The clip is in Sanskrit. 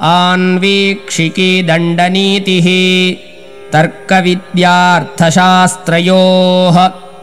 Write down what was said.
आन्वीक्षिकी दण्डनीतिः तर्कविद्यार्थशास्त्रयोः